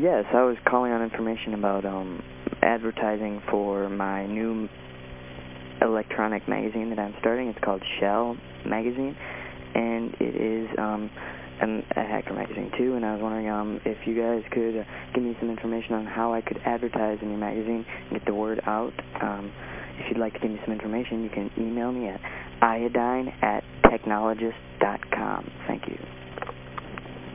Yes, I was calling on information about um, advertising for my new electronic magazine that I'm starting. It's called Shell Magazine, and it is um, a, a hacker magazine too, and I was wondering um, if you guys could uh, give me some information on how I could advertise in your magazine and get the word out. Um, if you'd like to give me some information, you can email me at iodine at technologist.com. Thank you.